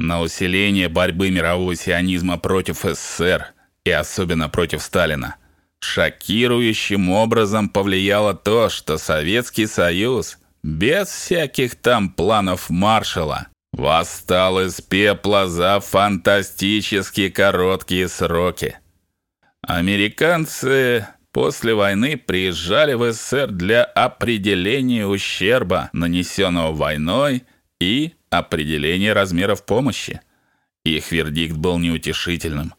на усиление борьбы мирового сионизма против СССР и особенно против Сталина. Шокирующим образом повлияло то, что Советский Союз без всяких там планов Маршалла восстал из пепла за фантастически короткие сроки. Американцы после войны приезжали в СССР для определения ущерба, нанесенного войной, и определения размеров помощи. Их вердикт был неутешительным.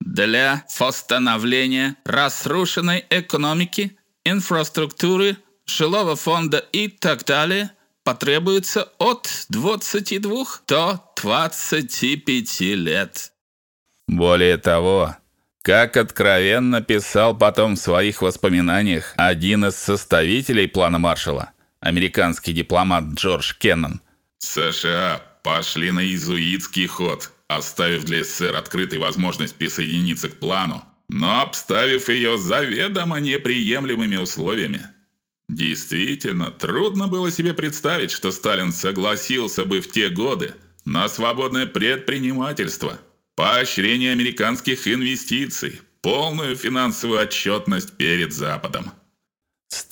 Для восстановления разрушенной экономики, инфраструктуры, жилого фонда и так далее потребуется от 22 до 25 лет. Более того, как откровенно писал потом в своих воспоминаниях один из составителей плана Маршалла, американский дипломат Джордж Кеннон, США пошли на иезуитский ход, оставив для СССР открытой возможность присоединиться к плану, но обставив ее заведомо неприемлемыми условиями. Действительно, трудно было себе представить, что Сталин согласился бы в те годы на свободное предпринимательство, поощрение американских инвестиций, полную финансовую отчетность перед Западом.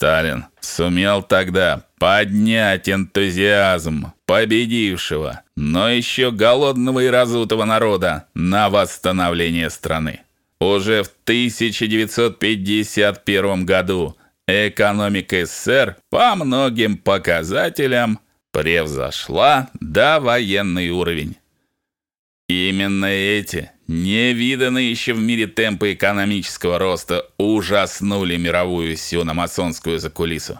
Сталин сумел тогда поднять энтузиазм победившего, но еще голодного и разутого народа на восстановление страны. Уже в 1951 году экономика СССР по многим показателям превзошла довоенный уровень. Именно эти невиданные еще в мире темпы экономического роста ужаснули мировую сиономасонскую закулису.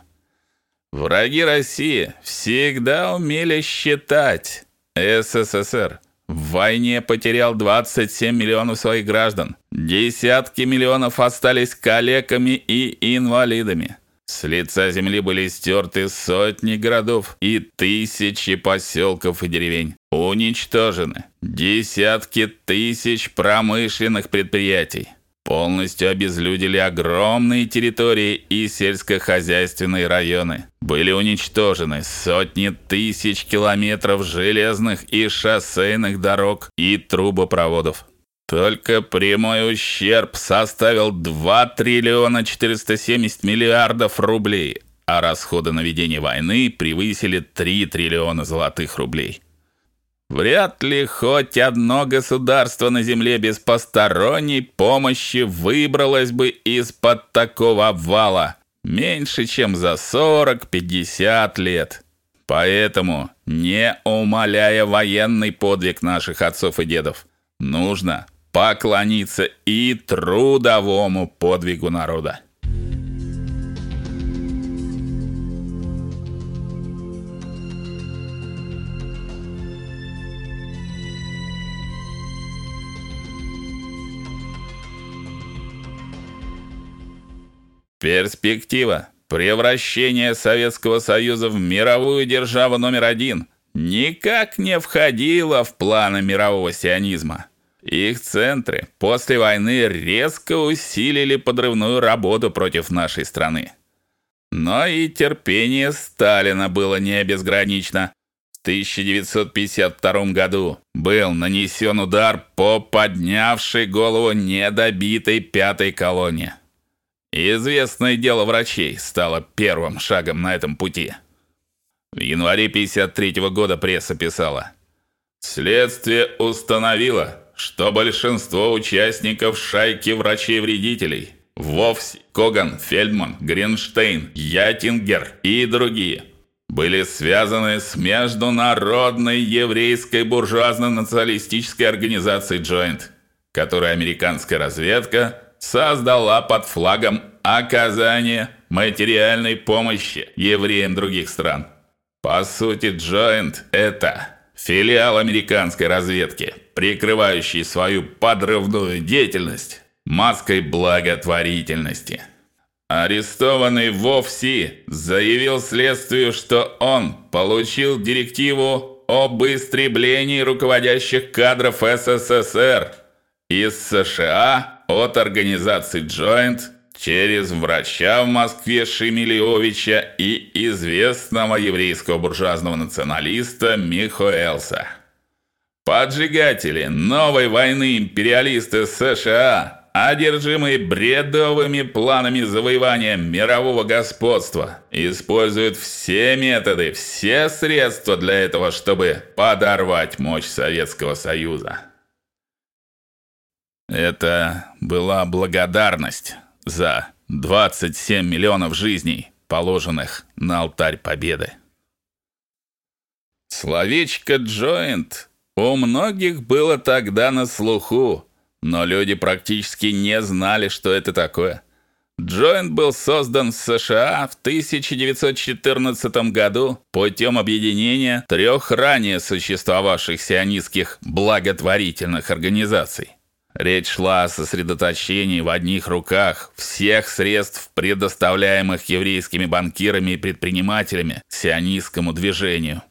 Враги России всегда умели считать. СССР в войне потерял 27 миллионов своих граждан. Десятки миллионов остались калеками и инвалидами. С лица земли были стерты сотни городов и тысячи поселков и деревень. Уничтожены десятки тысяч промышленных предприятий. Полностью обезлюдили огромные территории и сельскохозяйственные районы. Были уничтожены сотни тысяч километров железных и шоссейных дорог и трубопроводов. Только прямой ущерб составил 2 триллиона 470 миллиардов рублей, а расходы на ведение войны превысили 3 триллиона золотых рублей. Вряд ли хоть одно государство на земле без посторонней помощи выбралось бы из-под такого обвала меньше, чем за 40-50 лет. Поэтому, не умаляя военный подвиг наших отцов и дедов, нужно поклониться и трудовому подвигу народа. Перспектива превращения Советского Союза в мировую державу номер один никак не входила в планы мирового сионизма. Их центры после войны резко усилили подрывную работу против нашей страны. Но и терпение Сталина было не безгранично. В 1952 году был нанесен удар по поднявшей голову недобитой пятой колонне. Известное дело врачей стало первым шагом на этом пути. В январе 53 года пресса писала: Следствие установило, что большинство участников шайки врачей-вредителей Вовс, Коган, Фельдман, Гринштейн, Ятингер и другие были связаны с международной еврейской буржуазно-националистической организацией Joint, которую американская разведка создала под флагом оказания материальной помощи евреям других стран. По сути, Joint это филиал американской разведки, прикрывающий свою подрывную деятельность маской благотворительности. Арестованный Вовси заявил следствию, что он получил директиву об истреблении руководящих кадров СССР из США от организации Joint через врача в Москве Шемилевича и известного еврейского буржуазного националиста Михоэлса. Поджигатели новой войны империалисты США, одержимые бредовыми планами завоевания мирового господства, используют все методы, все средства для этого, чтобы подорвать мощь Советского Союза. Это была благодарность за 27 миллионов жизней, положенных на алтарь победы. Словечко joint у многих было тогда на слуху, но люди практически не знали, что это такое. Joint был создан в США в 1914 году путем объединения трех ранее существовавших сионистских благотворительных организаций. Речь шла о сосредоточении в одних руках всех средств, предоставляемых еврейскими банкирами и предпринимателями сионистскому движению.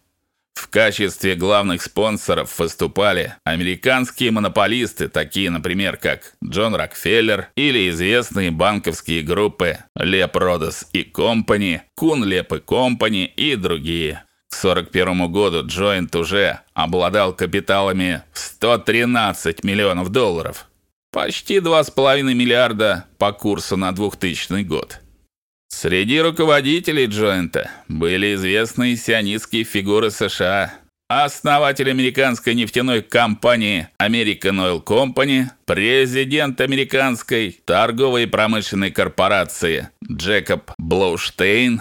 В качестве главных спонсоров выступали американские монополисты, такие, например, как Джон Рокфеллер или известные банковские группы Lep Rodas и Company, Kuhn Lep и Company и другие. К 41 году Joint уже обладал капиталами в 113 миллионов долларов. Почти 2,5 миллиарда по курсу на 2000 год. Среди руководителей Джойнта были известные сионистские фигуры США, основатель американской нефтяной компании American Oil Company, президент американской торговой и промышленной корпорации Джекоб Блоуштейн,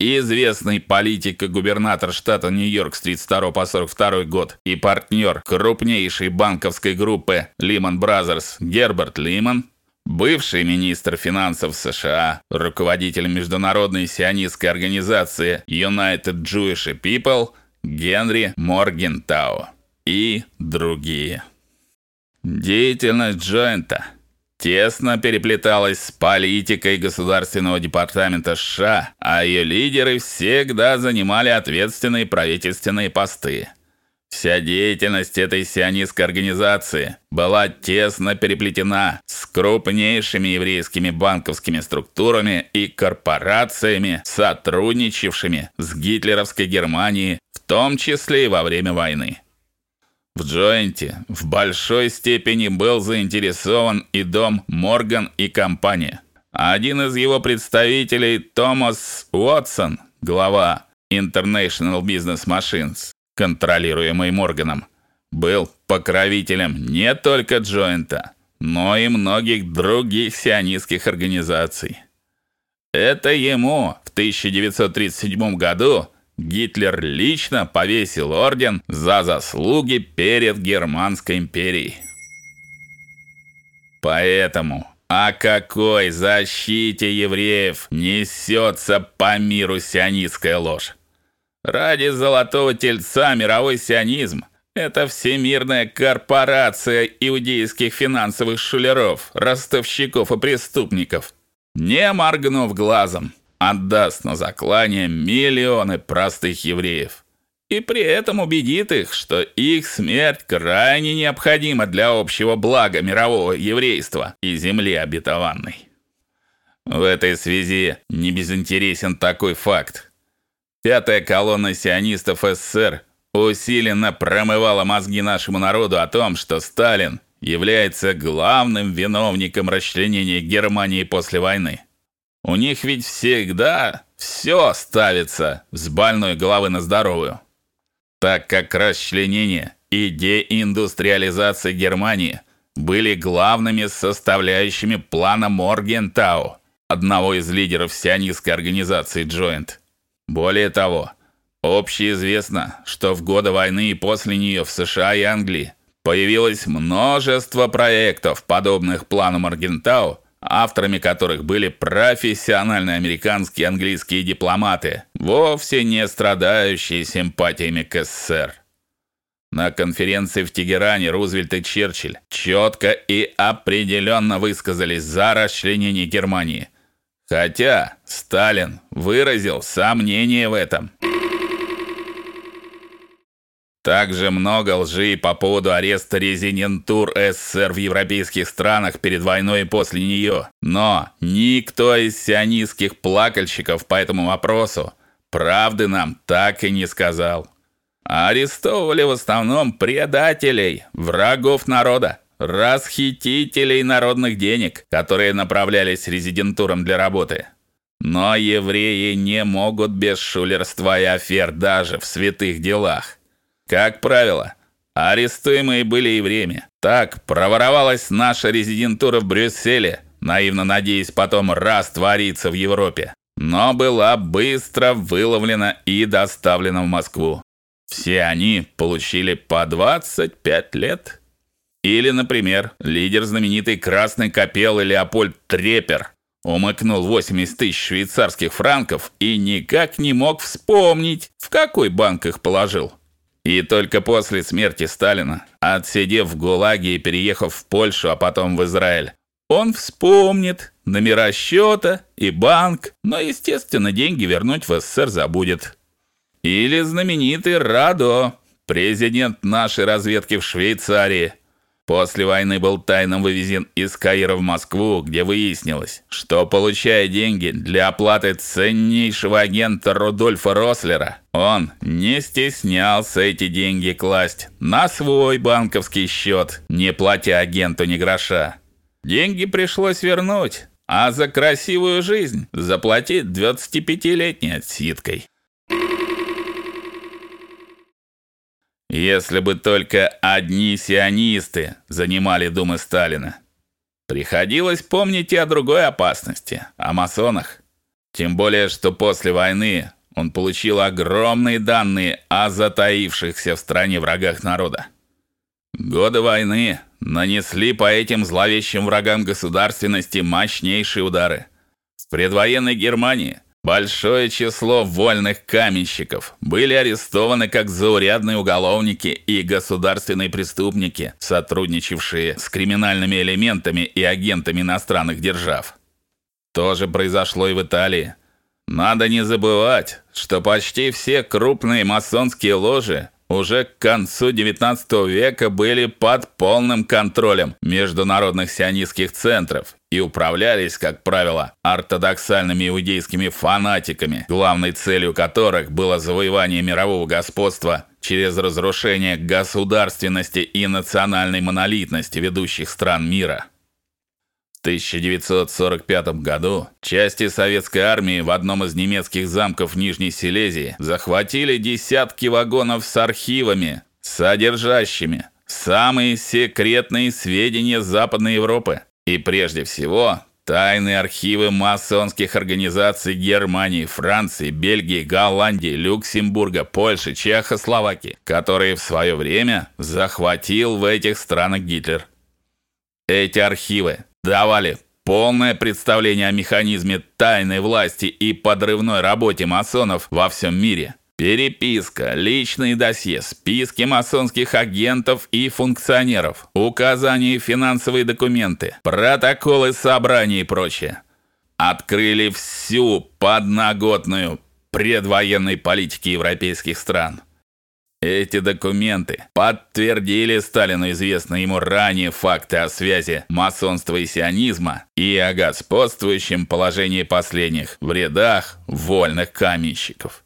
известный политик и губернатор штата Нью-Йорк с 32 по 42 год и партнер крупнейшей банковской группы Lehman Brothers Герберт Лиман, бывший министр финансов США, руководитель международной сионистской организации United Jewish People Генри Моргентау и другие. Деятельность Джойнта тесно переплеталась с политикой Государственного департамента США, а ее лидеры всегда занимали ответственные правительственные посты. Вся деятельность этой сионистской организации была тесно переплетена с крупнейшими еврейскими банковскими структурами и корпорациями, сотрудничавшими с гитлеровской Германией, в том числе и во время войны. В Джойнте в большой степени был заинтересован и дом Морган и компания. Один из его представителей, Томас Уотсон, глава International Business Machines, контролируемый Морганом, был покровителем не только Джойнта, но и многих других сионистских организаций. Это ему в 1937 году Гитлер лично повесил орден за заслуги перед Германской империей. Поэтому о какой защите евреев несется по миру сионистская ложь? Ради золотого тельца мировой сионизм это всемирная корпорация иудейских финансовых шулеров, ростовщиков и преступников. Не моргнув глазом, отдаст на заклание миллионы простых евреев и при этом убедит их, что их смерть крайне необходима для общего блага мирового еврейства и земли обетованной. В этой связи не безинтересен такой факт. Пятая колонна сионистов СССР усиленно промывала мозги нашему народу о том, что Сталин является главным виновником расчленения Германии после войны. У них ведь всегда все ставится с больной головы на здоровую. Так как расчленение и деиндустриализация Германии были главными составляющими плана Моргентау, одного из лидеров сионистской организации Joint. Более того, общеизвестно, что в годы войны и после нее в США и Англии появилось множество проектов, подобных плану Моргентау, авторами которых были профессиональные американские и английские дипломаты, вовсе не страдающие симпатиями к СССР. На конференции в Тегеране Рузвельт и Черчилль четко и определенно высказались за расчленение Германии, хотя Сталин выразил сомнение в этом. Также много лжи по поводу ареста резидентур СССР в европейских странах перед войной и после нее. Но никто из сионистских плакальщиков по этому вопросу правды нам так и не сказал. арестовывали в основном предателей, врагов народа, расхитителей народных денег, которые направлялись резидентурам для работы. Но евреи не могут без шулерства и афер даже в святых делах. Как правило, арестуемые были евреями. Так проворовалась наша резидентура в Брюсселе, наивно надеясь потом раствориться в Европе, но была быстро выловлена и доставлена в Москву. Все они получили по 25 лет. Или, например, лидер знаменитой Красной Капеллы Леопольд Трепер умыкнул 80 тысяч швейцарских франков и никак не мог вспомнить, в какой банк их положил. И только после смерти Сталина, отсидев в ГУЛАГе и переехав в Польшу, а потом в Израиль, он вспомнит номера счета и банк, но, естественно, деньги вернуть в СССР забудет. Или знаменитый Радо, президент нашей разведки в Швейцарии, После войны был тайно вывезен из Каира в Москву, где выяснилось, что получая деньги для оплаты ценнейшего агента Рудольфа Рослера, он не стеснялся эти деньги класть на свой банковский счет, не платя агенту ни гроша. Деньги пришлось вернуть, а за красивую жизнь заплатить 25-летней отсидкой. Если бы только одни сионисты занимали думы Сталина. Приходилось помнить и о другой опасности о масонах. Тем более, что после войны он получил огромные данные о затаившихся в стране врагах народа. Годы войны нанесли по этим зловещим врагам государственности мощнейшие удары. В предвоенной Германии Большое число вольных каменщиков были арестованы как заурядные уголовники и государственные преступники, сотрудничавшие с криминальными элементами и агентами иностранных держав. То же произошло и в Италии. Надо не забывать, что почти все крупные масонские ложи уже к концу XIX века были под полным контролем международных сионистских центров и управлялись, как правило, ортодоксальными иудейскими фанатиками, главной целью которых было завоевание мирового господства через разрушение государственности и национальной монолитности ведущих стран мира. В 1945 году части советской армии в одном из немецких замков Нижней Силезии захватили десятки вагонов с архивами, содержащими самые секретные сведения Западной Европы и прежде всего тайные архивы масонских организаций Германии, Франции, Бельгии, Голландии, Люксембурга, Польши, Чехословакии, которые в свое время захватил в этих странах Гитлер. Эти архивы давали полное представление о механизме тайной власти и подрывной работе масонов во всем мире. Переписка, личные досье, списки масонских агентов и функционеров, указания и финансовые документы, протоколы собраний и прочее. Открыли всю подноготную предвоенной политики европейских стран. Эти документы подтвердили Сталину известные ему ранее факты о связи масонства и сионизма и о господствующем положении последних в рядах вольных каменщиков.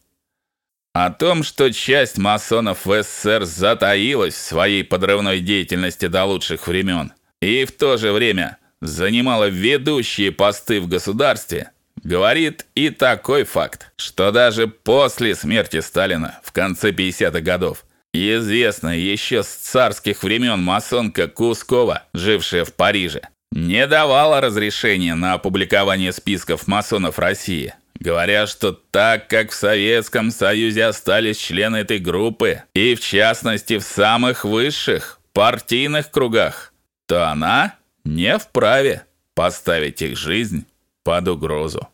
О том, что часть масонов в СССР затаилась в своей подрывной деятельности до лучших времен и в то же время занимала ведущие посты в государстве, говорит и такой факт, что даже после смерти Сталина в конце 50-х годов известная еще с царских времен масонка Кускова, жившая в Париже, не давала разрешения на опубликование списков масонов России, говоря, что так как в Советском Союзе остались члены этой группы, и в частности в самых высших партийных кругах, то она не вправе поставить их жизнь под угрозу.